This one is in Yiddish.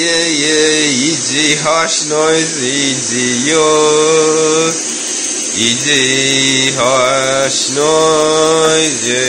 ye ye izi hosh noise izi yo. Izi hosh noise